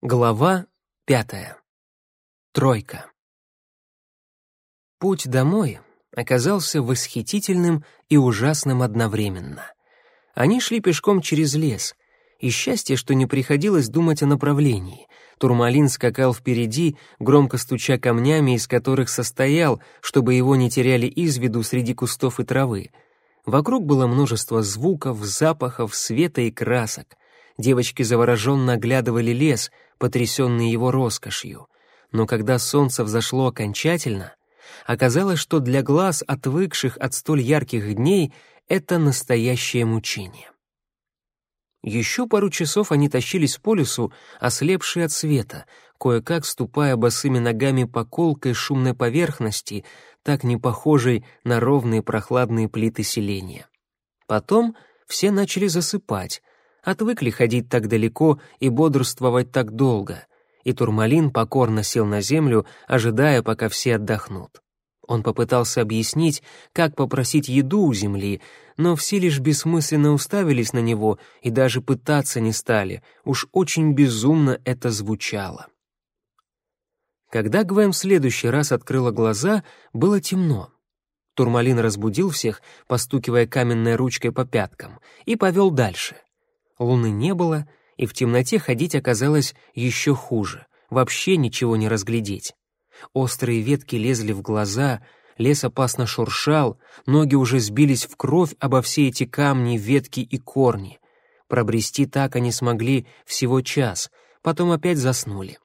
Глава пятая. Тройка. Путь домой оказался восхитительным и ужасным одновременно. Они шли пешком через лес, и счастье, что не приходилось думать о направлении. Турмалин скакал впереди, громко стуча камнями, из которых состоял, чтобы его не теряли из виду среди кустов и травы. Вокруг было множество звуков, запахов, света и красок. Девочки завороженно оглядывали лес — потрясенный его роскошью. Но когда солнце взошло окончательно, оказалось, что для глаз, отвыкших от столь ярких дней, это настоящее мучение. Еще пару часов они тащились по лесу, ослепшие от света, кое-как ступая босыми ногами по колкой шумной поверхности, так не похожей на ровные прохладные плиты селения. Потом все начали засыпать, отвыкли ходить так далеко и бодрствовать так долго, и Турмалин покорно сел на землю, ожидая, пока все отдохнут. Он попытался объяснить, как попросить еду у земли, но все лишь бессмысленно уставились на него и даже пытаться не стали, уж очень безумно это звучало. Когда Гвен в следующий раз открыла глаза, было темно. Турмалин разбудил всех, постукивая каменной ручкой по пяткам, и повел дальше. Луны не было, и в темноте ходить оказалось еще хуже, вообще ничего не разглядеть. Острые ветки лезли в глаза, лес опасно шуршал, ноги уже сбились в кровь обо все эти камни, ветки и корни. Пробрести так они смогли всего час, потом опять заснули.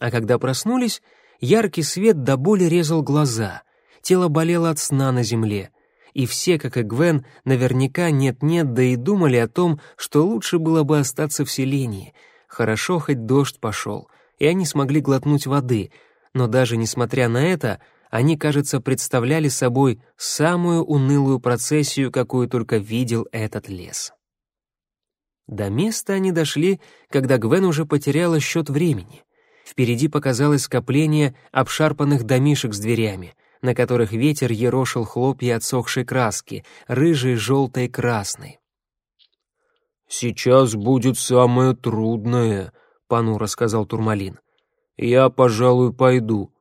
А когда проснулись, яркий свет до боли резал глаза, тело болело от сна на земле — и все, как и Гвен, наверняка нет-нет, да и думали о том, что лучше было бы остаться в селении. Хорошо, хоть дождь пошел, и они смогли глотнуть воды, но даже несмотря на это, они, кажется, представляли собой самую унылую процессию, какую только видел этот лес. До места они дошли, когда Гвен уже потеряла счет времени. Впереди показалось скопление обшарпанных домишек с дверями — на которых ветер ерошил хлопья отсохшей краски, рыжей, желтой, красной. «Сейчас будет самое трудное», — понуро сказал Турмалин. «Я, пожалуй, пойду.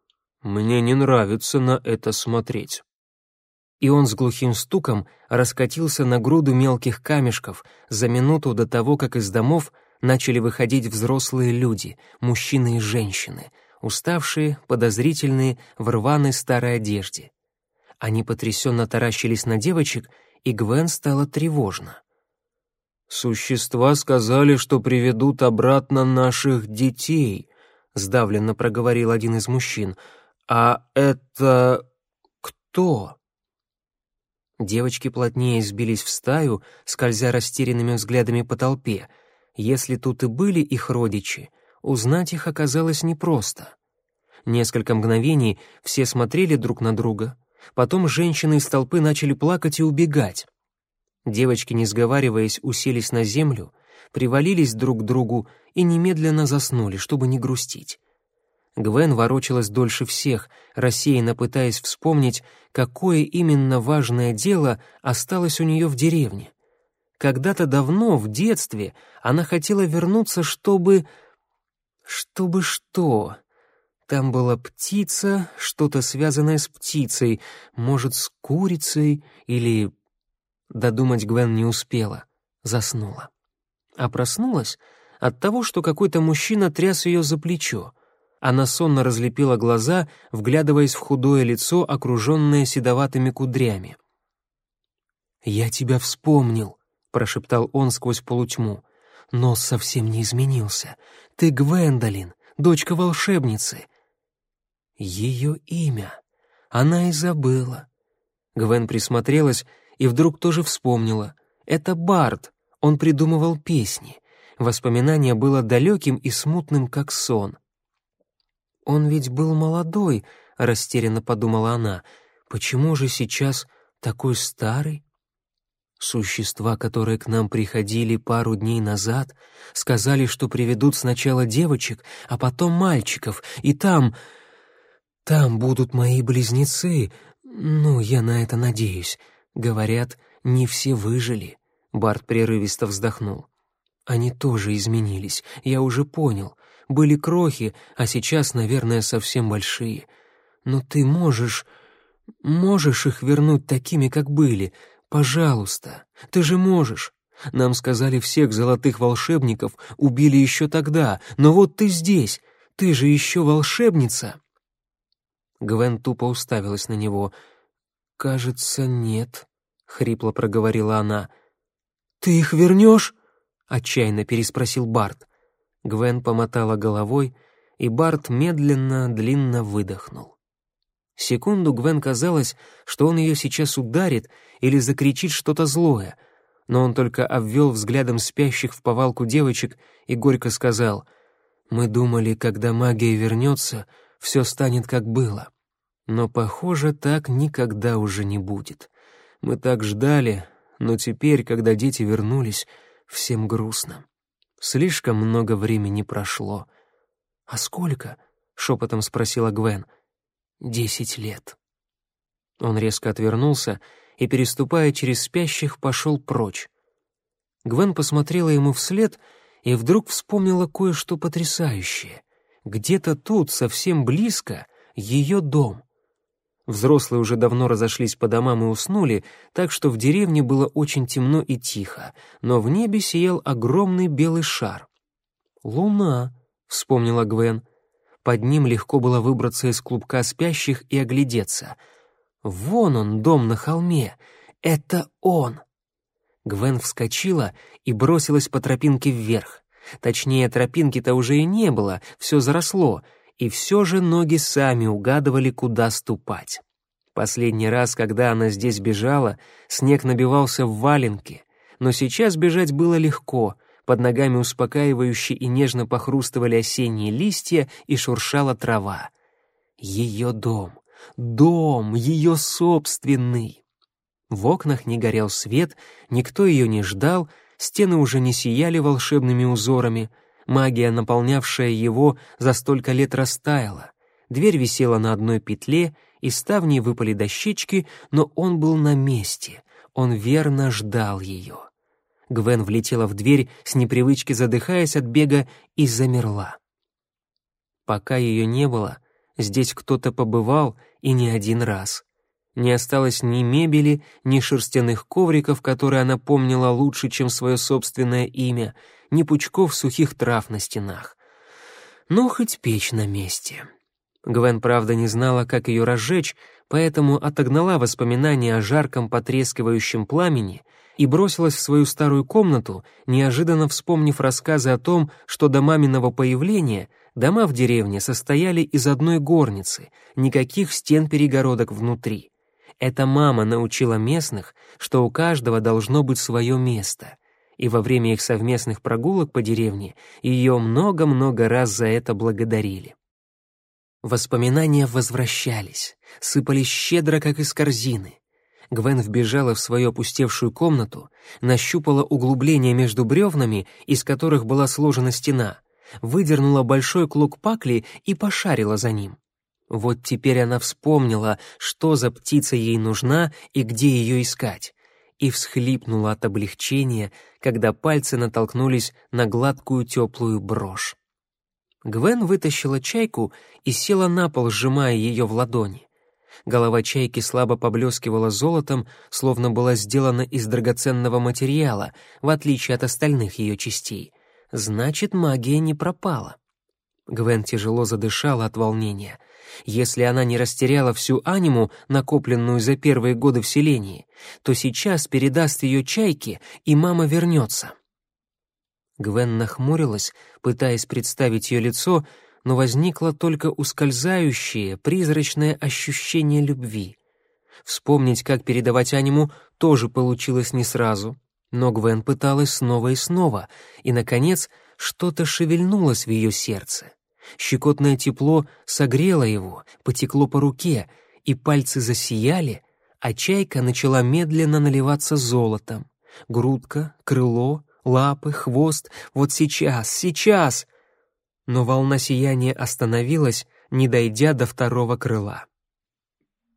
Мне не нравится на это смотреть». И он с глухим стуком раскатился на груду мелких камешков за минуту до того, как из домов начали выходить взрослые люди, мужчины и женщины — уставшие, подозрительные, в рваной старой одежде. Они потрясенно таращились на девочек, и Гвен стало тревожно. «Существа сказали, что приведут обратно наших детей», — сдавленно проговорил один из мужчин. «А это кто?» Девочки плотнее сбились в стаю, скользя растерянными взглядами по толпе. Если тут и были их родичи, Узнать их оказалось непросто. Несколько мгновений все смотрели друг на друга. Потом женщины из толпы начали плакать и убегать. Девочки, не сговариваясь, уселись на землю, привалились друг к другу и немедленно заснули, чтобы не грустить. Гвен ворочалась дольше всех, рассеянно пытаясь вспомнить, какое именно важное дело осталось у нее в деревне. Когда-то давно, в детстве, она хотела вернуться, чтобы чтобы что? Там была птица, что-то связанное с птицей, может, с курицей или... Додумать Гвен не успела, заснула. А проснулась от того, что какой-то мужчина тряс ее за плечо. Она сонно разлепила глаза, вглядываясь в худое лицо, окруженное седоватыми кудрями. «Я тебя вспомнил», — прошептал он сквозь полутьму. Нос совсем не изменился. Ты Гвендолин, дочка волшебницы. Ее имя. Она и забыла. Гвен присмотрелась и вдруг тоже вспомнила. Это Барт, он придумывал песни. Воспоминание было далеким и смутным, как сон. «Он ведь был молодой», — растерянно подумала она. «Почему же сейчас такой старый?» Существа, которые к нам приходили пару дней назад, сказали, что приведут сначала девочек, а потом мальчиков, и там... Там будут мои близнецы. Ну, я на это надеюсь. Говорят, не все выжили. Барт прерывисто вздохнул. Они тоже изменились, я уже понял. были крохи, а сейчас, наверное, совсем большие. Но ты можешь... можешь их вернуть такими, как были. Пожалуйста, ты же можешь. Нам сказали, всех золотых волшебников убили еще тогда, но вот ты здесь, ты же еще волшебница!» Гвен тупо уставилась на него. «Кажется, нет», — хрипло проговорила она. «Ты их вернешь?» — отчаянно переспросил Барт. Гвен помотала головой, и Барт медленно, длинно выдохнул. Секунду Гвен казалось, что он ее сейчас ударит или закричит что-то злое — но он только обвел взглядом спящих в повалку девочек и горько сказал, «Мы думали, когда магия вернется, все станет как было. Но, похоже, так никогда уже не будет. Мы так ждали, но теперь, когда дети вернулись, всем грустно. Слишком много времени прошло». «А сколько?» — шепотом спросила Гвен. «Десять лет». Он резко отвернулся и, переступая через спящих, пошел прочь. Гвен посмотрела ему вслед и вдруг вспомнила кое-что потрясающее. Где-то тут, совсем близко, ее дом. Взрослые уже давно разошлись по домам и уснули, так что в деревне было очень темно и тихо, но в небе сиял огромный белый шар. «Луна», — вспомнила Гвен. Под ним легко было выбраться из клубка спящих и оглядеться — Вон он, дом на холме. Это он. Гвен вскочила и бросилась по тропинке вверх. Точнее, тропинки-то уже и не было, все заросло, и все же ноги сами угадывали, куда ступать. Последний раз, когда она здесь бежала, снег набивался в валенки, но сейчас бежать было легко, под ногами успокаивающе и нежно похрустывали осенние листья и шуршала трава. Ее дом. Дом, ее собственный. В окнах не горел свет, никто ее не ждал, стены уже не сияли волшебными узорами, магия, наполнявшая его, за столько лет растаяла. Дверь висела на одной петле, из ставни выпали дощечки, но он был на месте, он верно ждал ее. Гвен влетела в дверь, с непривычки задыхаясь от бега, и замерла. Пока ее не было, здесь кто-то побывал — и не один раз. Не осталось ни мебели, ни шерстяных ковриков, которые она помнила лучше, чем свое собственное имя, ни пучков сухих трав на стенах. Ну, хоть печь на месте. Гвен, правда, не знала, как ее разжечь, поэтому отогнала воспоминания о жарком потрескивающем пламени и бросилась в свою старую комнату, неожиданно вспомнив рассказы о том, что до маминого появления Дома в деревне состояли из одной горницы, никаких стен-перегородок внутри. Эта мама научила местных, что у каждого должно быть свое место, и во время их совместных прогулок по деревне ее много-много раз за это благодарили. Воспоминания возвращались, сыпались щедро, как из корзины. Гвен вбежала в свою опустевшую комнату, нащупала углубление между бревнами, из которых была сложена стена — выдернула большой клок пакли и пошарила за ним. Вот теперь она вспомнила, что за птица ей нужна и где ее искать, и всхлипнула от облегчения, когда пальцы натолкнулись на гладкую теплую брошь. Гвен вытащила чайку и села на пол, сжимая ее в ладони. Голова чайки слабо поблескивала золотом, словно была сделана из драгоценного материала, в отличие от остальных ее частей — Значит, магия не пропала. Гвен тяжело задышала от волнения. Если она не растеряла всю аниму, накопленную за первые годы в селении, то сейчас передаст ее чайке, и мама вернется. Гвен нахмурилась, пытаясь представить ее лицо, но возникло только ускользающее, призрачное ощущение любви. Вспомнить, как передавать аниму, тоже получилось не сразу — но Гвен пыталась снова и снова, и, наконец, что-то шевельнулось в ее сердце. Щекотное тепло согрело его, потекло по руке, и пальцы засияли, а чайка начала медленно наливаться золотом. Грудка, крыло, лапы, хвост — вот сейчас, сейчас! Но волна сияния остановилась, не дойдя до второго крыла.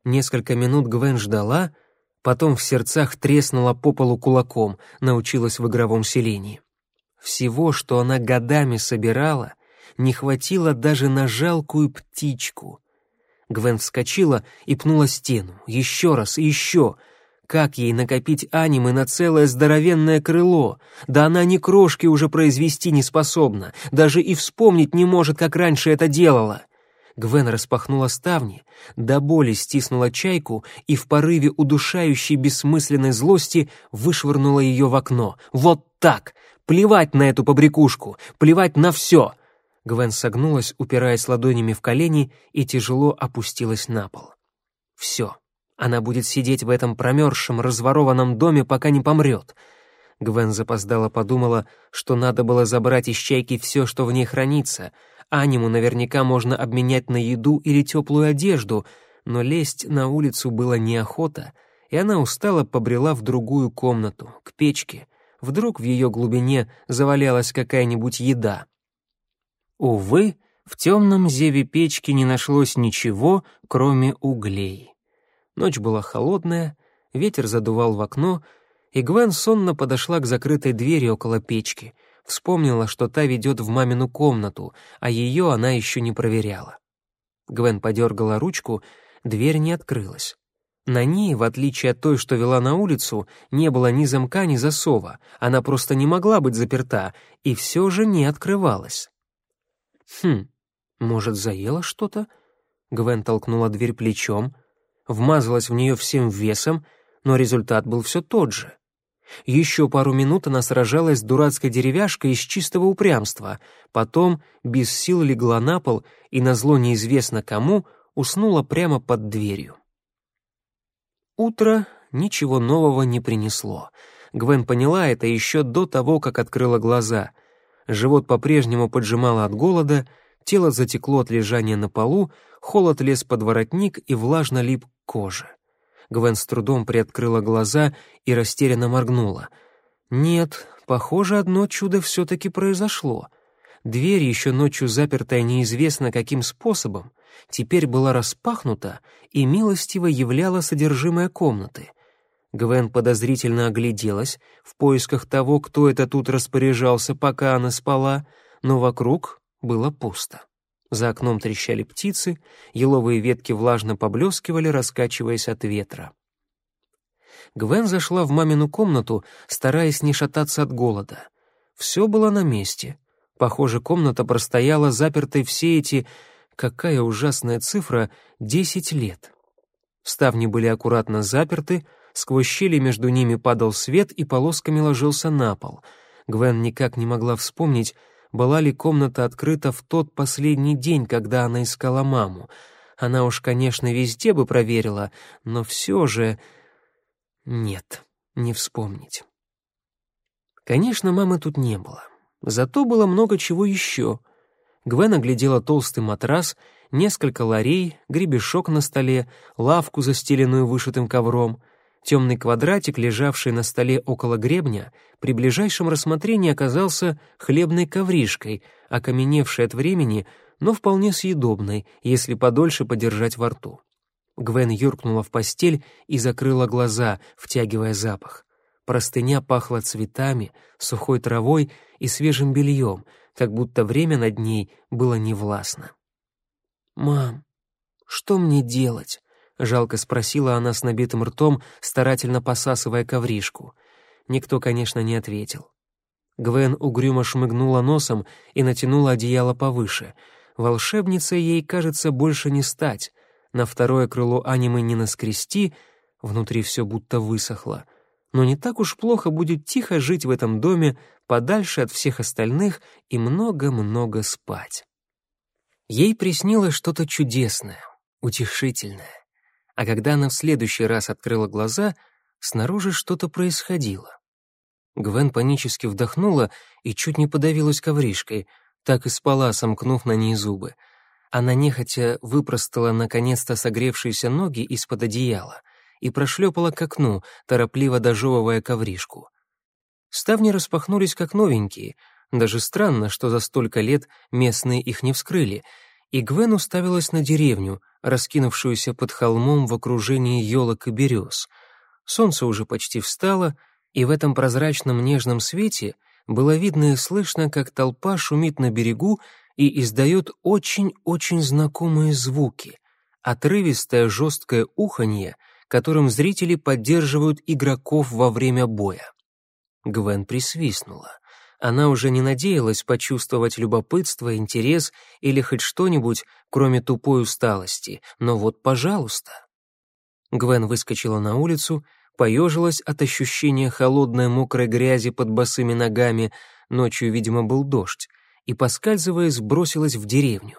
Несколько минут Гвен ждала, потом в сердцах треснула по полу кулаком, научилась в игровом селении. Всего, что она годами собирала, не хватило даже на жалкую птичку. Гвен вскочила и пнула стену. Еще раз еще. Как ей накопить анимы на целое здоровенное крыло? Да она ни крошки уже произвести не способна, даже и вспомнить не может, как раньше это делала. Гвен распахнула ставни, до боли стиснула чайку и в порыве удушающей бессмысленной злости вышвырнула ее в окно. Вот так! Плевать на эту побрякушку, плевать на все! Гвен согнулась, упираясь ладонями в колени, и тяжело опустилась на пол. Все. Она будет сидеть в этом промерзшем, разворованном доме, пока не помрет. Гвен запоздала подумала, что надо было забрать из чайки все, что в ней хранится — Аниму наверняка можно обменять на еду или теплую одежду, но лезть на улицу было неохота, и она устало побрела в другую комнату, к печке. Вдруг в ее глубине завалялась какая-нибудь еда. Увы, в темном зеве печки не нашлось ничего, кроме углей. Ночь была холодная, ветер задувал в окно, и Гвен сонно подошла к закрытой двери около печки — Вспомнила, что та ведет в мамину комнату, а ее она еще не проверяла. Гвен подергала ручку, дверь не открылась. На ней, в отличие от той, что вела на улицу, не было ни замка, ни засова. Она просто не могла быть заперта, и все же не открывалась. Хм, может, заела что-то? Гвен толкнула дверь плечом, вмазалась в нее всем весом, но результат был все тот же. Еще пару минут она сражалась с дурацкой деревяшкой из чистого упрямства, потом без сил легла на пол и, назло неизвестно кому, уснула прямо под дверью. Утро ничего нового не принесло. Гвен поняла это еще до того, как открыла глаза. Живот по-прежнему поджимало от голода, тело затекло от лежания на полу, холод лез под воротник и влажно лип к коже. Гвен с трудом приоткрыла глаза и растерянно моргнула. Нет, похоже, одно чудо все-таки произошло. Дверь, еще ночью запертая неизвестно каким способом, теперь была распахнута и милостиво являла содержимое комнаты. Гвен подозрительно огляделась в поисках того, кто это тут распоряжался, пока она спала, но вокруг было пусто. За окном трещали птицы, еловые ветки влажно поблескивали, раскачиваясь от ветра. Гвен зашла в мамину комнату, стараясь не шататься от голода. Все было на месте. Похоже, комната простояла запертой все эти, какая ужасная цифра, десять лет. Ставни были аккуратно заперты, сквозь щели между ними падал свет и полосками ложился на пол. Гвен никак не могла вспомнить, была ли комната открыта в тот последний день, когда она искала маму. Она уж, конечно, везде бы проверила, но все же... Нет, не вспомнить. Конечно, мамы тут не было. Зато было много чего еще. Гвен оглядела толстый матрас, несколько ларей, гребешок на столе, лавку, застеленную вышитым ковром — Темный квадратик, лежавший на столе около гребня, при ближайшем рассмотрении оказался хлебной ковришкой, окаменевшей от времени, но вполне съедобной, если подольше подержать во рту. Гвен юркнула в постель и закрыла глаза, втягивая запах. Простыня пахла цветами, сухой травой и свежим бельем, как будто время над ней было невластно. «Мам, что мне делать?» — жалко спросила она с набитым ртом, старательно посасывая ковришку. Никто, конечно, не ответил. Гвен угрюмо шмыгнула носом и натянула одеяло повыше. Волшебницей ей, кажется, больше не стать. На второе крыло анимы не наскрести, внутри все будто высохло. Но не так уж плохо будет тихо жить в этом доме, подальше от всех остальных и много-много спать. Ей приснилось что-то чудесное, утешительное. А когда она в следующий раз открыла глаза, снаружи что-то происходило. Гвен панически вдохнула и чуть не подавилась ковришкой, так и спала, сомкнув на ней зубы. Она нехотя выпростала наконец-то согревшиеся ноги из-под одеяла и прошлепала к окну, торопливо дожевывая ковришку. Ставни распахнулись как новенькие, даже странно, что за столько лет местные их не вскрыли, и Гвен уставилась на деревню — раскинувшуюся под холмом в окружении елок и берез. Солнце уже почти встало, и в этом прозрачном нежном свете было видно и слышно, как толпа шумит на берегу и издает очень-очень знакомые звуки. Отрывистое жесткое уханье, которым зрители поддерживают игроков во время боя. Гвен присвистнула. Она уже не надеялась почувствовать любопытство, интерес или хоть что-нибудь, кроме тупой усталости, но вот, пожалуйста. Гвен выскочила на улицу, поежилась от ощущения холодной мокрой грязи под босыми ногами, ночью, видимо, был дождь, и, поскальзываясь, бросилась в деревню.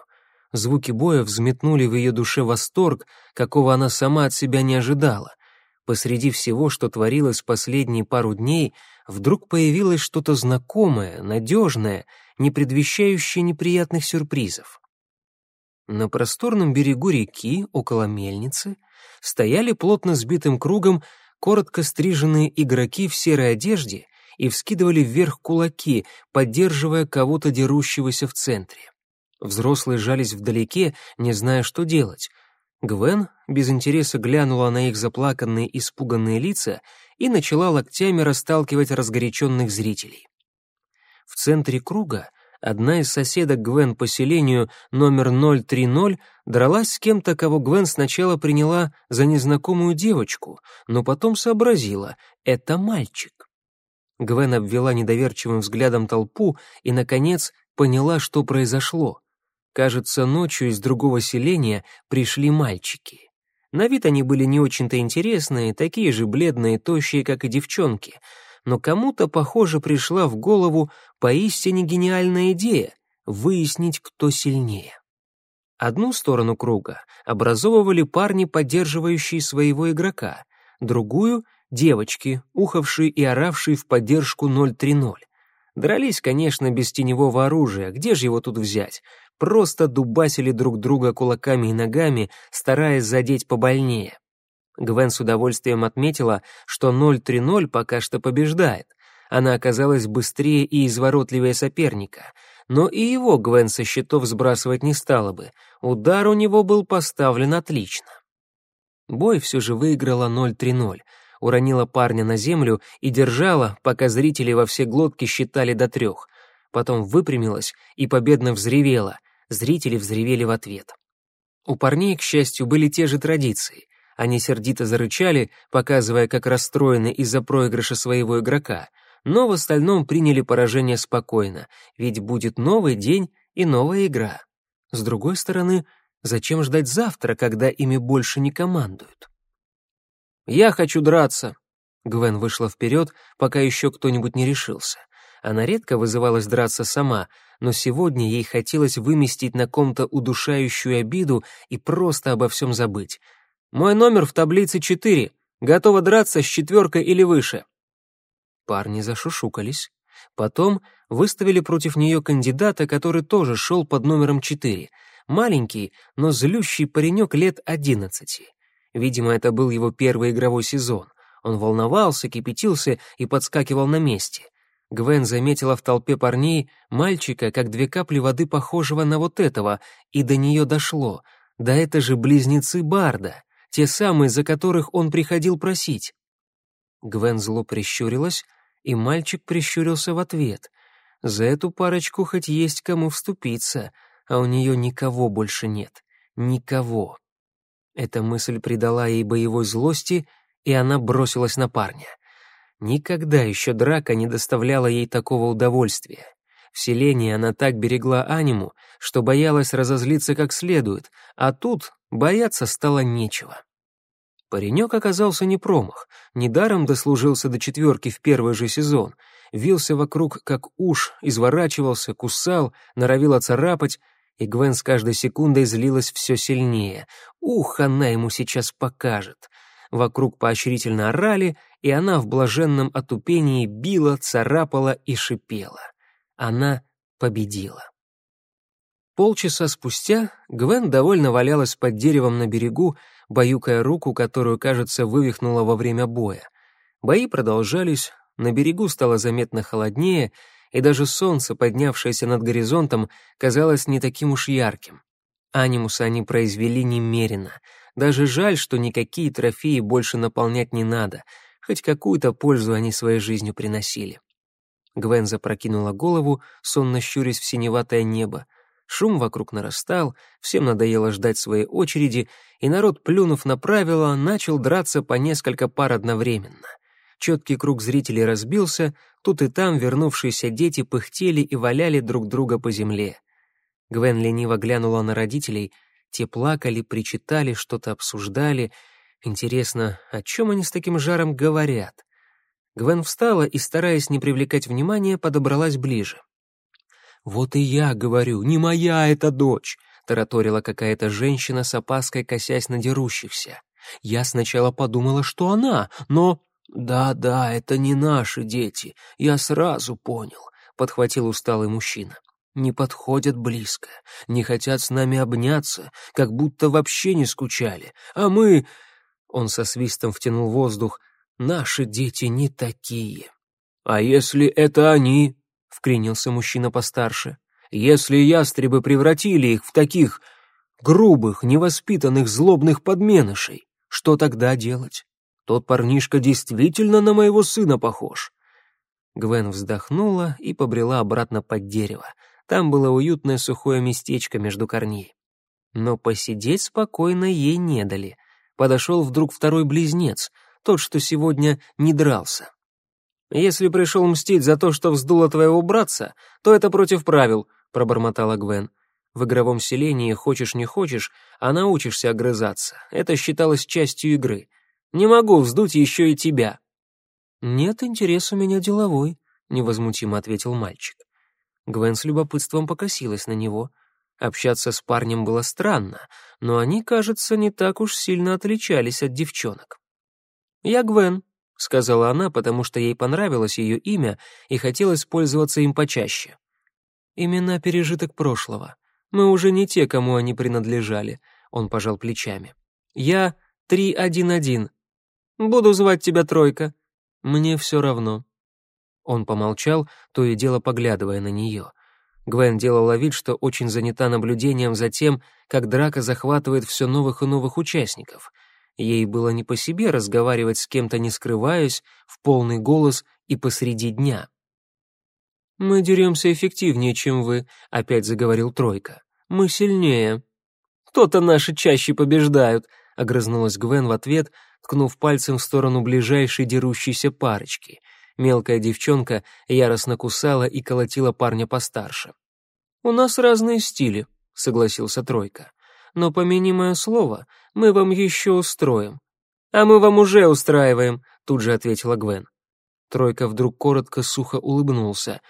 Звуки боя взметнули в ее душе восторг, какого она сама от себя не ожидала. Посреди всего, что творилось последние пару дней, вдруг появилось что-то знакомое, надежное, не предвещающее неприятных сюрпризов. На просторном берегу реки, около мельницы, стояли плотно сбитым кругом коротко стриженные игроки в серой одежде и вскидывали вверх кулаки, поддерживая кого-то дерущегося в центре. Взрослые жались вдалеке, не зная, что делать. Гвен без интереса глянула на их заплаканные, испуганные лица и начала локтями расталкивать разгоряченных зрителей. В центре круга одна из соседок Гвен по селению номер 030 дралась с кем-то, кого Гвен сначала приняла за незнакомую девочку, но потом сообразила — это мальчик. Гвен обвела недоверчивым взглядом толпу и, наконец, поняла, что произошло. Кажется, ночью из другого селения пришли мальчики. На вид они были не очень-то интересные, такие же бледные тощие, как и девчонки. Но кому-то, похоже, пришла в голову поистине гениальная идея — выяснить, кто сильнее. Одну сторону круга образовывали парни, поддерживающие своего игрока, другую — девочки, ухавшие и оравшие в поддержку 030. Дрались, конечно, без теневого оружия, где же его тут взять? Просто дубасили друг друга кулаками и ногами, стараясь задеть побольнее. Гвен с удовольствием отметила, что 030 пока что побеждает. Она оказалась быстрее и изворотливее соперника. Но и его Гвен со счетов сбрасывать не стала бы. Удар у него был поставлен отлично. Бой все же выиграла 0-3-0 уронила парня на землю и держала, пока зрители во все глотки считали до трех. Потом выпрямилась и победно взревела. Зрители взревели в ответ. У парней, к счастью, были те же традиции. Они сердито зарычали, показывая, как расстроены из-за проигрыша своего игрока, но в остальном приняли поражение спокойно, ведь будет новый день и новая игра. С другой стороны, зачем ждать завтра, когда ими больше не командуют? «Я хочу драться!» Гвен вышла вперед, пока еще кто-нибудь не решился. Она редко вызывалась драться сама, но сегодня ей хотелось выместить на ком-то удушающую обиду и просто обо всем забыть. «Мой номер в таблице четыре. Готова драться с четверкой или выше». Парни зашушукались. Потом выставили против нее кандидата, который тоже шел под номером четыре. Маленький, но злющий паренек лет одиннадцати. Видимо, это был его первый игровой сезон. Он волновался, кипятился и подскакивал на месте. Гвен заметила в толпе парней мальчика, как две капли воды, похожего на вот этого, и до нее дошло. Да это же близнецы Барда, те самые, за которых он приходил просить. Гвен зло прищурилась, и мальчик прищурился в ответ. За эту парочку хоть есть кому вступиться, а у нее никого больше нет. Никого. Эта мысль придала ей боевой злости, и она бросилась на парня. Никогда еще драка не доставляла ей такого удовольствия. В селении она так берегла аниму, что боялась разозлиться как следует, а тут бояться стало нечего. Паренек оказался не промах, недаром дослужился до четверки в первый же сезон, вился вокруг как уж, изворачивался, кусал, норовил оцарапать, и Гвен с каждой секундой злилась все сильнее. Ух, она ему сейчас покажет. Вокруг поощрительно орали, и она в блаженном отупении била, царапала и шипела. Она победила. Полчаса спустя Гвен довольно валялась под деревом на берегу, баюкая руку, которую, кажется, вывихнула во время боя. Бои продолжались, на берегу стало заметно холоднее, и даже солнце, поднявшееся над горизонтом, казалось не таким уж ярким. Анимуса они произвели немерено. Даже жаль, что никакие трофеи больше наполнять не надо, хоть какую-то пользу они своей жизнью приносили. Гвен запрокинула голову, сонно щурясь в синеватое небо. Шум вокруг нарастал, всем надоело ждать своей очереди, и народ, плюнув на правила, начал драться по несколько пар одновременно. Четкий круг зрителей разбился, тут и там вернувшиеся дети пыхтели и валяли друг друга по земле. Гвен лениво глянула на родителей, те плакали, причитали, что-то обсуждали. Интересно, о чем они с таким жаром говорят? Гвен встала и, стараясь не привлекать внимания, подобралась ближе. «Вот и я говорю, не моя эта дочь!» — тараторила какая-то женщина с опаской, косясь на дерущихся. «Я сначала подумала, что она, но...» «Да-да, это не наши дети, я сразу понял», — подхватил усталый мужчина. «Не подходят близко, не хотят с нами обняться, как будто вообще не скучали, а мы...» Он со свистом втянул воздух. «Наши дети не такие». «А если это они?» — вклинился мужчина постарше. «Если ястребы превратили их в таких грубых, невоспитанных, злобных подменышей, что тогда делать? Тот парнишка действительно на моего сына похож». Гвен вздохнула и побрела обратно под дерево. Там было уютное сухое местечко между корней. Но посидеть спокойно ей не дали. Подошел вдруг второй близнец, тот, что сегодня не дрался. «Если пришел мстить за то, что вздуло твоего братца, то это против правил», — пробормотала Гвен. «В игровом селении, хочешь не хочешь, а научишься огрызаться. Это считалось частью игры. Не могу вздуть еще и тебя». «Нет, интерес у меня деловой», — невозмутимо ответил мальчик. Гвен с любопытством покосилась на него. Общаться с парнем было странно, но они, кажется, не так уж сильно отличались от девчонок. «Я Гвен», — сказала она, потому что ей понравилось ее имя и хотелось пользоваться им почаще. «Имена пережиток прошлого. Мы уже не те, кому они принадлежали», — он пожал плечами. «Я 311. Буду звать тебя Тройка. Мне все равно». Он помолчал, то и дело поглядывая на нее. Гвен делала вид, что очень занята наблюдением за тем, как драка захватывает все новых и новых участников. Ей было не по себе разговаривать с кем-то, не скрываясь, в полный голос и посреди дня. «Мы деремся эффективнее, чем вы», — опять заговорил Тройка. «Мы сильнее». «То-то наши чаще побеждают», — огрызнулась Гвен в ответ, ткнув пальцем в сторону ближайшей дерущейся парочки. Мелкая девчонка яростно кусала и колотила парня постарше. «У нас разные стили», — согласился Тройка. «Но помяни мое слово, мы вам еще устроим». «А мы вам уже устраиваем», — тут же ответила Гвен. Тройка вдруг коротко сухо улыбнулся.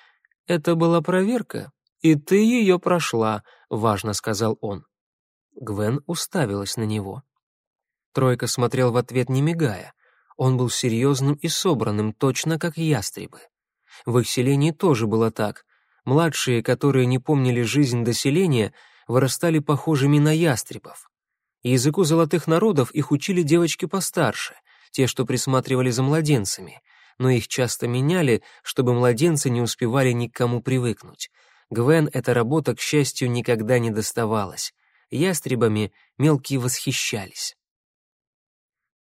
«Это была проверка, и ты ее прошла», — важно сказал он. Гвен уставилась на него. Тройка смотрел в ответ, не мигая. Он был серьезным и собранным, точно как ястребы. В их селении тоже было так. Младшие, которые не помнили жизнь до селения, вырастали похожими на ястребов. Языку золотых народов их учили девочки постарше, те, что присматривали за младенцами, но их часто меняли, чтобы младенцы не успевали ни к кому привыкнуть. Гвен эта работа, к счастью, никогда не доставалась. Ястребами мелкие восхищались.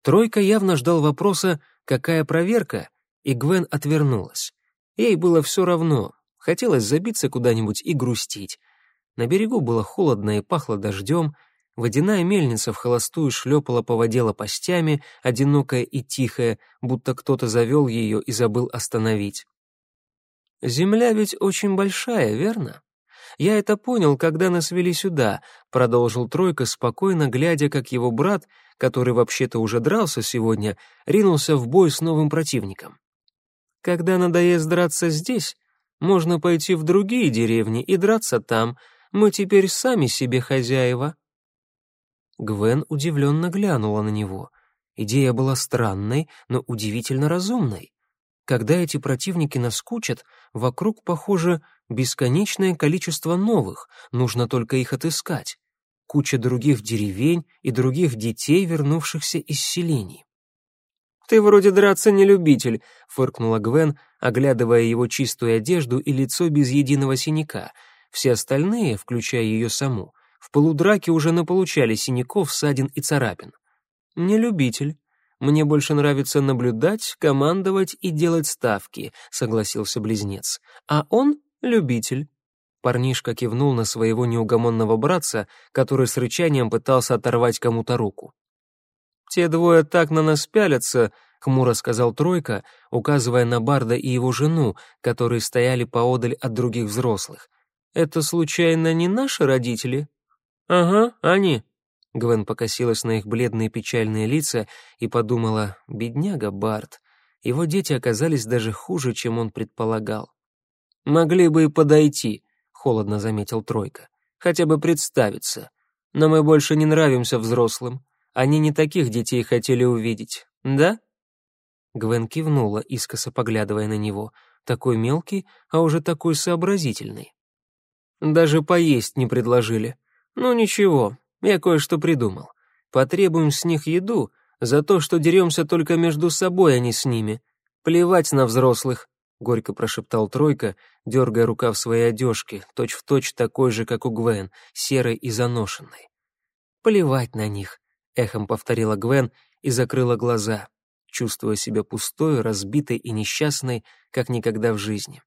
Тройка явно ждал вопроса «какая проверка?» и Гвен отвернулась. Ей было все равно, хотелось забиться куда-нибудь и грустить. На берегу было холодно и пахло дождем, водяная мельница в холостую шлепала по воде лопастями, одинокая и тихая, будто кто-то завел ее и забыл остановить. «Земля ведь очень большая, верно?» Я это понял, когда нас вели сюда», — продолжил Тройка, спокойно глядя, как его брат, который вообще-то уже дрался сегодня, ринулся в бой с новым противником. «Когда надоест драться здесь, можно пойти в другие деревни и драться там. Мы теперь сами себе хозяева». Гвен удивленно глянула на него. Идея была странной, но удивительно разумной. Когда эти противники наскучат, вокруг, похоже, бесконечное количество новых, нужно только их отыскать. Куча других деревень и других детей, вернувшихся из селений. «Ты вроде драться не любитель», — фыркнула Гвен, оглядывая его чистую одежду и лицо без единого синяка. Все остальные, включая ее саму, в полудраке уже наполучали синяков, ссадин и царапин. «Не любитель. Мне больше нравится наблюдать, командовать и делать ставки», — согласился близнец. «А он любитель. Парнишка кивнул на своего неугомонного братца, который с рычанием пытался оторвать кому-то руку. «Те двое так на нас пялятся», — хмуро сказал Тройка, указывая на Барда и его жену, которые стояли поодаль от других взрослых. «Это, случайно, не наши родители?» «Ага, они», Гвен покосилась на их бледные печальные лица и подумала, бедняга Барт, его дети оказались даже хуже, чем он предполагал. «Могли бы и подойти», — холодно заметил Тройка, — «хотя бы представиться. Но мы больше не нравимся взрослым. Они не таких детей хотели увидеть, да?» Гвен кивнула, искоса поглядывая на него. Такой мелкий, а уже такой сообразительный. Даже поесть не предложили. Ну ничего, я кое-что придумал. Потребуем с них еду за то, что деремся только между собой, а не с ними. Плевать на взрослых, — горько прошептал Тройка, дергая рука в своей одежке, точь-в-точь такой же, как у Гвен, серой и заношенной. «Плевать на них», — эхом повторила Гвен и закрыла глаза, чувствуя себя пустой, разбитой и несчастной, как никогда в жизни.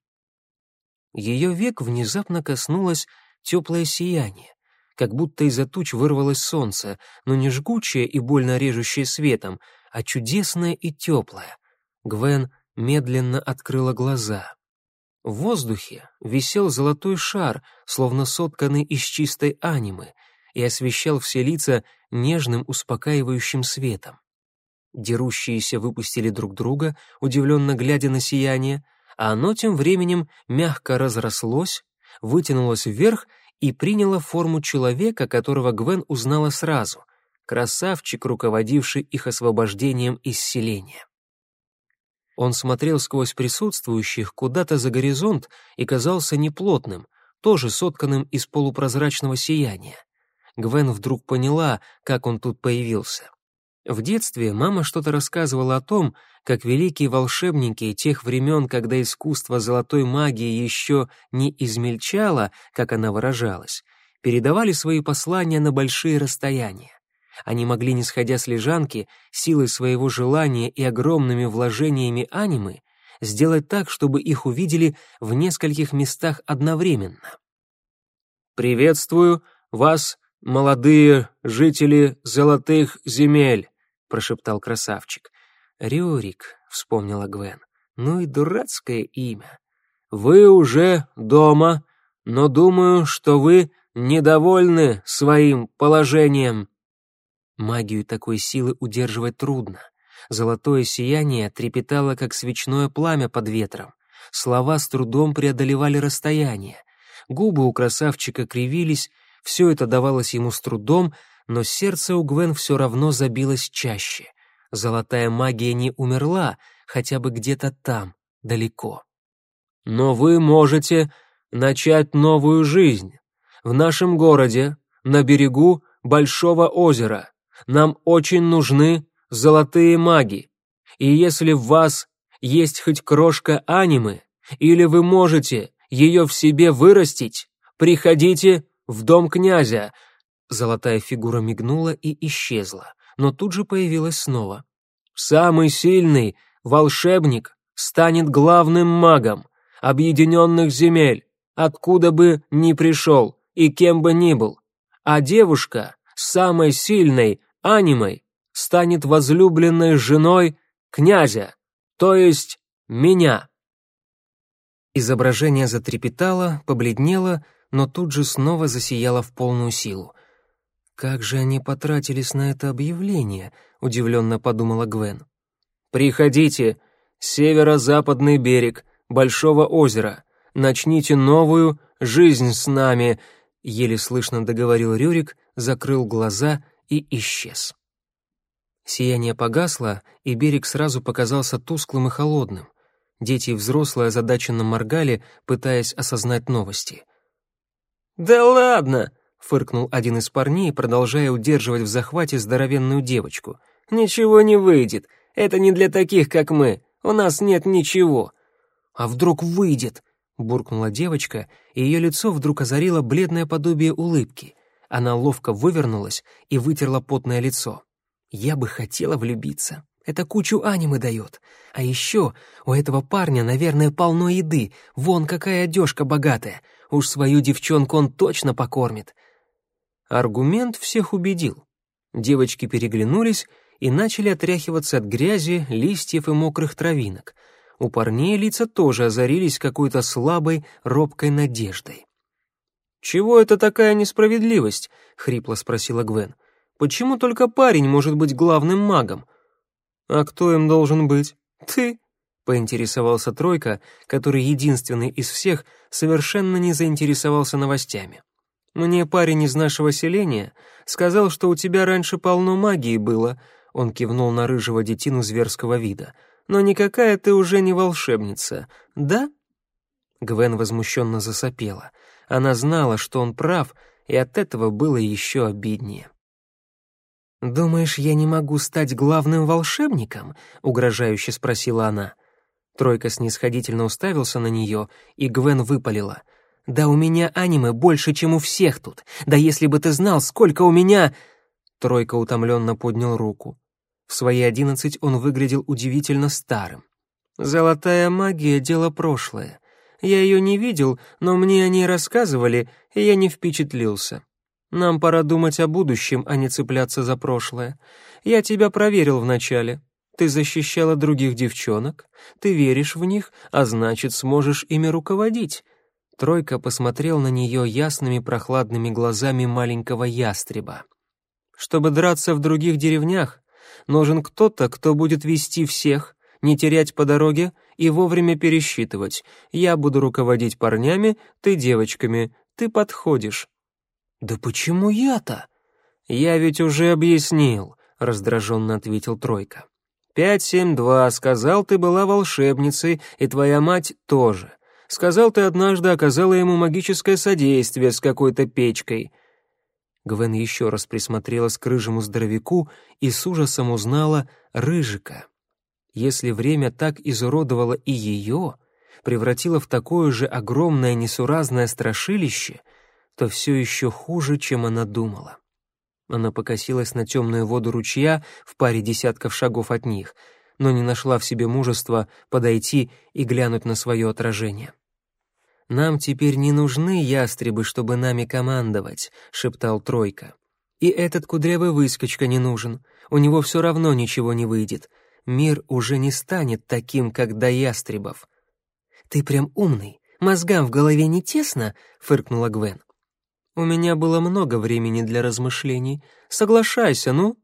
Ее век внезапно коснулось теплое сияние как будто из-за туч вырвалось солнце, но не жгучее и больно режущее светом, а чудесное и теплое. Гвен медленно открыла глаза. В воздухе висел золотой шар, словно сотканный из чистой анимы, и освещал все лица нежным успокаивающим светом. Дерущиеся выпустили друг друга, удивленно глядя на сияние, а оно тем временем мягко разрослось, вытянулось вверх и приняла форму человека, которого Гвен узнала сразу — красавчик, руководивший их освобождением из селения. Он смотрел сквозь присутствующих куда-то за горизонт и казался неплотным, тоже сотканным из полупрозрачного сияния. Гвен вдруг поняла, как он тут появился. В детстве мама что-то рассказывала о том, как великие волшебники тех времен, когда искусство золотой магии еще не измельчало, как она выражалась, передавали свои послания на большие расстояния. Они могли, не сходя с лежанки, силой своего желания и огромными вложениями анимы, сделать так, чтобы их увидели в нескольких местах одновременно. «Приветствую вас, молодые жители золотых земель!» — прошептал красавчик. «Рюрик», — вспомнила Гвен. «Ну и дурацкое имя. Вы уже дома, но думаю, что вы недовольны своим положением». Магию такой силы удерживать трудно. Золотое сияние трепетало, как свечное пламя под ветром. Слова с трудом преодолевали расстояние. Губы у красавчика кривились, все это давалось ему с трудом, но сердце у Гвен все равно забилось чаще. Золотая магия не умерла, хотя бы где-то там, далеко. Но вы можете начать новую жизнь. В нашем городе, на берегу Большого озера. Нам очень нужны золотые маги. И если в вас есть хоть крошка анимы, или вы можете ее в себе вырастить, приходите в дом князя, Золотая фигура мигнула и исчезла, но тут же появилась снова. «Самый сильный волшебник станет главным магом объединенных земель, откуда бы ни пришел и кем бы ни был, а девушка самой сильной анимой станет возлюбленной женой князя, то есть меня». Изображение затрепетало, побледнело, но тут же снова засияло в полную силу. «Как же они потратились на это объявление?» — удивленно подумала Гвен. «Приходите, северо-западный берег Большого озера. Начните новую жизнь с нами», — еле слышно договорил Рюрик, закрыл глаза и исчез. Сияние погасло, и берег сразу показался тусклым и холодным. Дети и взрослые озадаченно моргали, пытаясь осознать новости. «Да ладно!» фыркнул один из парней, продолжая удерживать в захвате здоровенную девочку. Ничего не выйдет. Это не для таких, как мы. У нас нет ничего. А вдруг выйдет? буркнула девочка, и ее лицо вдруг озарило бледное подобие улыбки. Она ловко вывернулась и вытерла потное лицо. Я бы хотела влюбиться. Это кучу анимы дает. А еще у этого парня, наверное, полно еды. Вон какая одежка богатая. Уж свою девчонку он точно покормит. Аргумент всех убедил. Девочки переглянулись и начали отряхиваться от грязи, листьев и мокрых травинок. У парней лица тоже озарились какой-то слабой, робкой надеждой. «Чего это такая несправедливость?» — хрипло спросила Гвен. «Почему только парень может быть главным магом?» «А кто им должен быть? Ты?» — поинтересовался Тройка, который единственный из всех совершенно не заинтересовался новостями. «Мне парень из нашего селения сказал, что у тебя раньше полно магии было», он кивнул на рыжего детину зверского вида. «Но никакая ты уже не волшебница, да?» Гвен возмущенно засопела. Она знала, что он прав, и от этого было еще обиднее. «Думаешь, я не могу стать главным волшебником?» — угрожающе спросила она. Тройка снисходительно уставился на нее, и Гвен выпалила — да у меня аниме больше, чем у всех тут. Да если бы ты знал, сколько у меня...» Тройка утомленно поднял руку. В свои одиннадцать он выглядел удивительно старым. «Золотая магия — дело прошлое. Я ее не видел, но мне о ней рассказывали, и я не впечатлился. Нам пора думать о будущем, а не цепляться за прошлое. Я тебя проверил вначале. Ты защищала других девчонок, ты веришь в них, а значит, сможешь ими руководить. Тройка посмотрел на нее ясными прохладными глазами маленького ястреба. «Чтобы драться в других деревнях, нужен кто-то, кто будет вести всех, не терять по дороге и вовремя пересчитывать. Я буду руководить парнями, ты девочками, ты подходишь». «Да почему я-то?» «Я ведь уже объяснил», — раздраженно ответил Тройка. «Пять, семь, два, сказал, ты была волшебницей, и твоя мать тоже. Сказал, ты однажды оказала ему магическое содействие с какой-то печкой». Гвен еще раз присмотрелась к рыжему здоровяку и с ужасом узнала Рыжика. Если время так изуродовало и ее, превратило в такое же огромное несуразное страшилище, то все еще хуже, чем она думала. Она покосилась на темную воду ручья в паре десятков шагов от них — но не нашла в себе мужества подойти и глянуть на свое отражение. «Нам теперь не нужны ястребы, чтобы нами командовать», — шептал Тройка. «И этот кудрявый выскочка не нужен. У него все равно ничего не выйдет. Мир уже не станет таким, как до ястребов». «Ты прям умный. Мозгам в голове не тесно?» — фыркнула Гвен. «У меня было много времени для размышлений. Соглашайся, ну.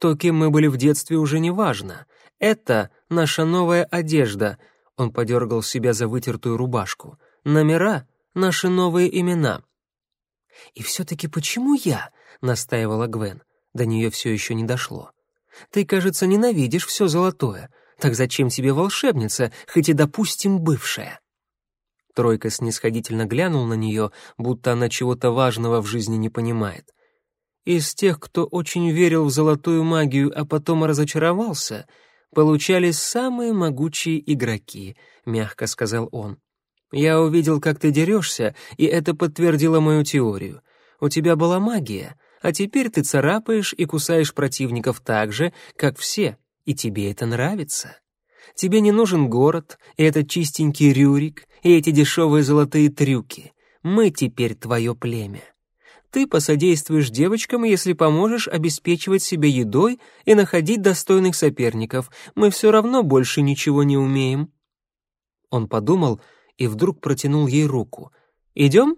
То, кем мы были в детстве, уже не важно. Это наша новая одежда. Он подергал себя за вытертую рубашку. Номера — наши новые имена. И все-таки почему я? настаивала Гвен. До нее все еще не дошло. Ты, кажется, ненавидишь все золотое. Так зачем тебе волшебница, хоть и, допустим, бывшая? Тройка снисходительно глянул на нее, будто она чего-то важного в жизни не понимает. Из тех, кто очень верил в золотую магию, а потом разочаровался, получались самые могучие игроки», — мягко сказал он. «Я увидел, как ты дерешься, и это подтвердило мою теорию. У тебя была магия, а теперь ты царапаешь и кусаешь противников так же, как все, и тебе это нравится. Тебе не нужен город, и этот чистенький Рюрик, и эти дешевые золотые трюки. Мы теперь твое племя. Ты посодействуешь девочкам, если поможешь обеспечивать себе едой и находить достойных соперников. Мы все равно больше ничего не умеем». Он подумал и вдруг протянул ей руку. «Идем?»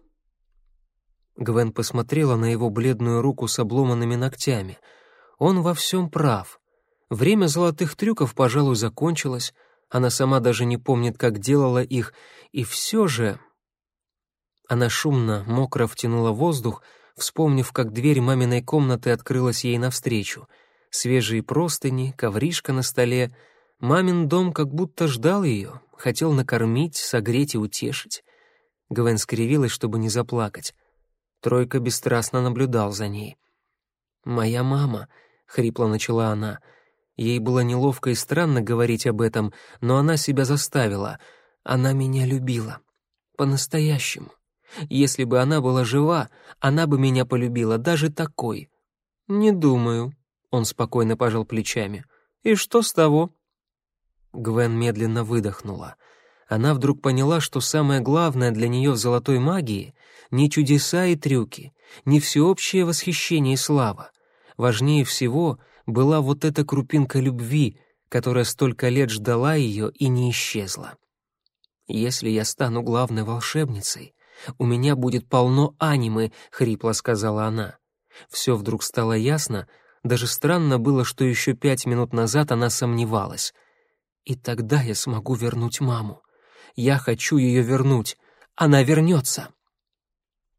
Гвен посмотрела на его бледную руку с обломанными ногтями. Он во всем прав. Время золотых трюков, пожалуй, закончилось. Она сама даже не помнит, как делала их. И все же... Она шумно, мокро втянула воздух, вспомнив, как дверь маминой комнаты открылась ей навстречу. Свежие простыни, ковришка на столе. Мамин дом как будто ждал ее, хотел накормить, согреть и утешить. Гвен скривилась, чтобы не заплакать. Тройка бесстрастно наблюдал за ней. «Моя мама», — хрипло начала она. Ей было неловко и странно говорить об этом, но она себя заставила. Она меня любила. По-настоящему. Если бы она была жива, она бы меня полюбила, даже такой. Не думаю, он спокойно пожал плечами. И что с того?» Гвен медленно выдохнула. Она вдруг поняла, что самое главное для нее в золотой магии — не чудеса и трюки, не всеобщее восхищение и слава. Важнее всего была вот эта крупинка любви, которая столько лет ждала ее и не исчезла. «Если я стану главной волшебницей, у меня будет полно анимы», — хрипло сказала она. Все вдруг стало ясно, даже странно было, что еще пять минут назад она сомневалась. «И тогда я смогу вернуть маму. Я хочу ее вернуть. Она вернется».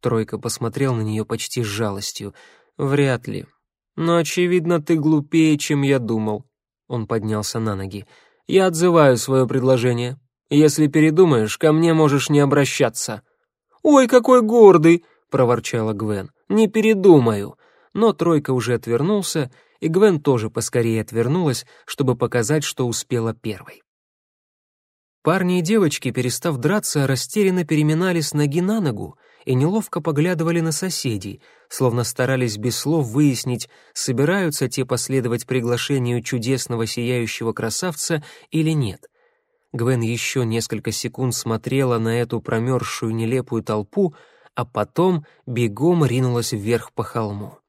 Тройка посмотрел на нее почти с жалостью. «Вряд ли. Но, очевидно, ты глупее, чем я думал». Он поднялся на ноги. «Я отзываю свое предложение. Если передумаешь, ко мне можешь не обращаться». «Ой, какой гордый!» — проворчала Гвен. «Не передумаю». Но Тройка уже отвернулся, и Гвен тоже поскорее отвернулась, чтобы показать, что успела первой. Парни и девочки, перестав драться, растерянно переминались ноги на ногу и неловко поглядывали на соседей, словно старались без слов выяснить, собираются те последовать приглашению чудесного сияющего красавца или нет. Гвен еще несколько секунд смотрела на эту промерзшую нелепую толпу, а потом бегом ринулась вверх по холму.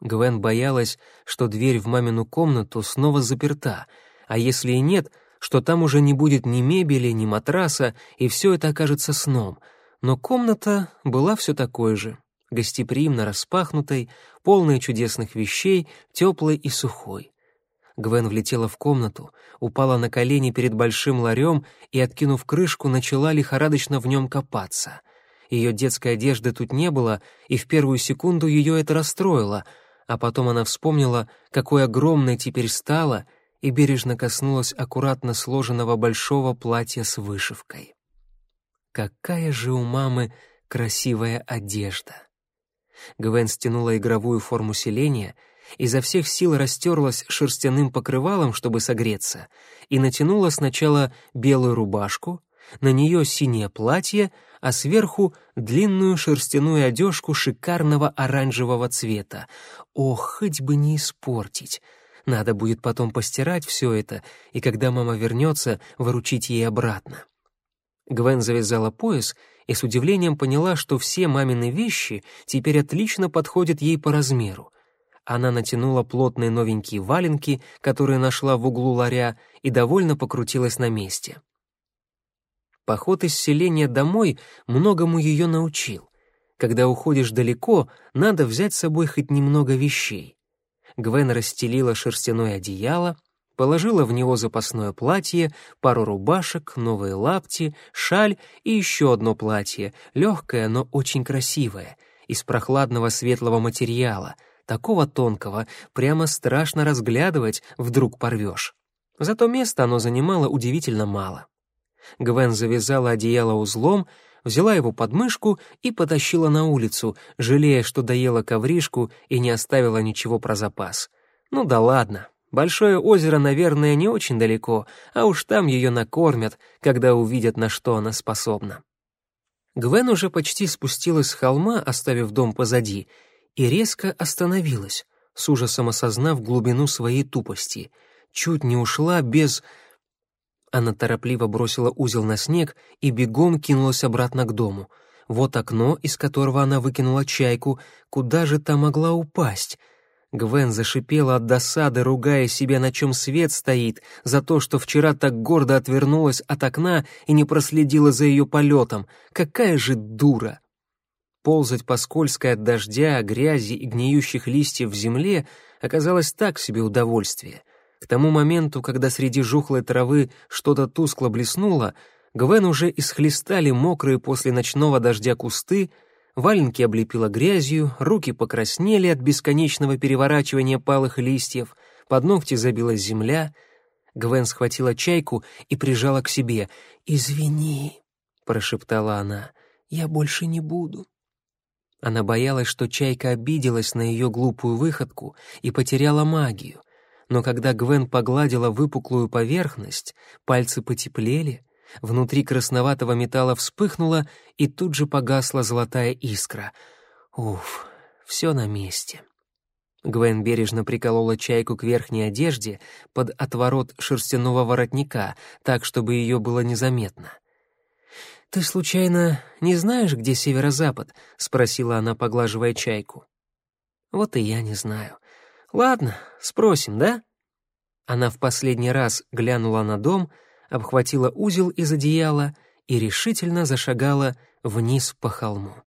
Гвен боялась, что дверь в мамину комнату снова заперта, а если и нет, что там уже не будет ни мебели, ни матраса, и все это окажется сном. Но комната была все такой же, гостеприимно распахнутой, полной чудесных вещей, теплой и сухой. Гвен влетела в комнату, упала на колени перед большим ларем и, откинув крышку, начала лихорадочно в нем копаться. Ее детской одежды тут не было, и в первую секунду ее это расстроило, а потом она вспомнила, какой огромной теперь стала, и бережно коснулась аккуратно сложенного большого платья с вышивкой. Какая же у мамы красивая одежда! Гвен стянула игровую форму селения — изо всех сил растерлась шерстяным покрывалом, чтобы согреться, и натянула сначала белую рубашку, на нее синее платье, а сверху длинную шерстяную одежку шикарного оранжевого цвета. Ох, хоть бы не испортить! Надо будет потом постирать все это, и когда мама вернется, выручить ей обратно. Гвен завязала пояс и с удивлением поняла, что все мамины вещи теперь отлично подходят ей по размеру. Она натянула плотные новенькие валенки, которые нашла в углу ларя, и довольно покрутилась на месте. Поход из селения домой многому ее научил. Когда уходишь далеко, надо взять с собой хоть немного вещей. Гвен расстелила шерстяное одеяло, положила в него запасное платье, пару рубашек, новые лапти, шаль и еще одно платье, легкое, но очень красивое, из прохладного светлого материала — такого тонкого, прямо страшно разглядывать, вдруг порвешь. Зато места оно занимало удивительно мало. Гвен завязала одеяло узлом, взяла его под мышку и потащила на улицу, жалея, что доела ковришку и не оставила ничего про запас. Ну да ладно, большое озеро, наверное, не очень далеко, а уж там ее накормят, когда увидят, на что она способна. Гвен уже почти спустилась с холма, оставив дом позади, и резко остановилась, с ужасом осознав глубину своей тупости. Чуть не ушла без... Она торопливо бросила узел на снег и бегом кинулась обратно к дому. Вот окно, из которого она выкинула чайку, куда же та могла упасть? Гвен зашипела от досады, ругая себя, на чем свет стоит, за то, что вчера так гордо отвернулась от окна и не проследила за ее полетом. Какая же дура! Ползать по скользкой от дождя, грязи и гниющих листьев в земле оказалось так себе удовольствие. К тому моменту, когда среди жухлой травы что-то тускло блеснуло, Гвен уже исхлестали мокрые после ночного дождя кусты, валенки облепила грязью, руки покраснели от бесконечного переворачивания палых листьев, под ногти забилась земля. Гвен схватила чайку и прижала к себе. «Извини», — прошептала она, — «я больше не буду». Она боялась, что чайка обиделась на ее глупую выходку и потеряла магию. Но когда Гвен погладила выпуклую поверхность, пальцы потеплели, внутри красноватого металла вспыхнула и тут же погасла золотая искра. Уф, все на месте. Гвен бережно приколола чайку к верхней одежде под отворот шерстяного воротника, так, чтобы ее было незаметно. «Ты, случайно, не знаешь, где северо-запад?» — спросила она, поглаживая чайку. «Вот и я не знаю. Ладно, спросим, да?» Она в последний раз глянула на дом, обхватила узел из одеяла и решительно зашагала вниз по холму.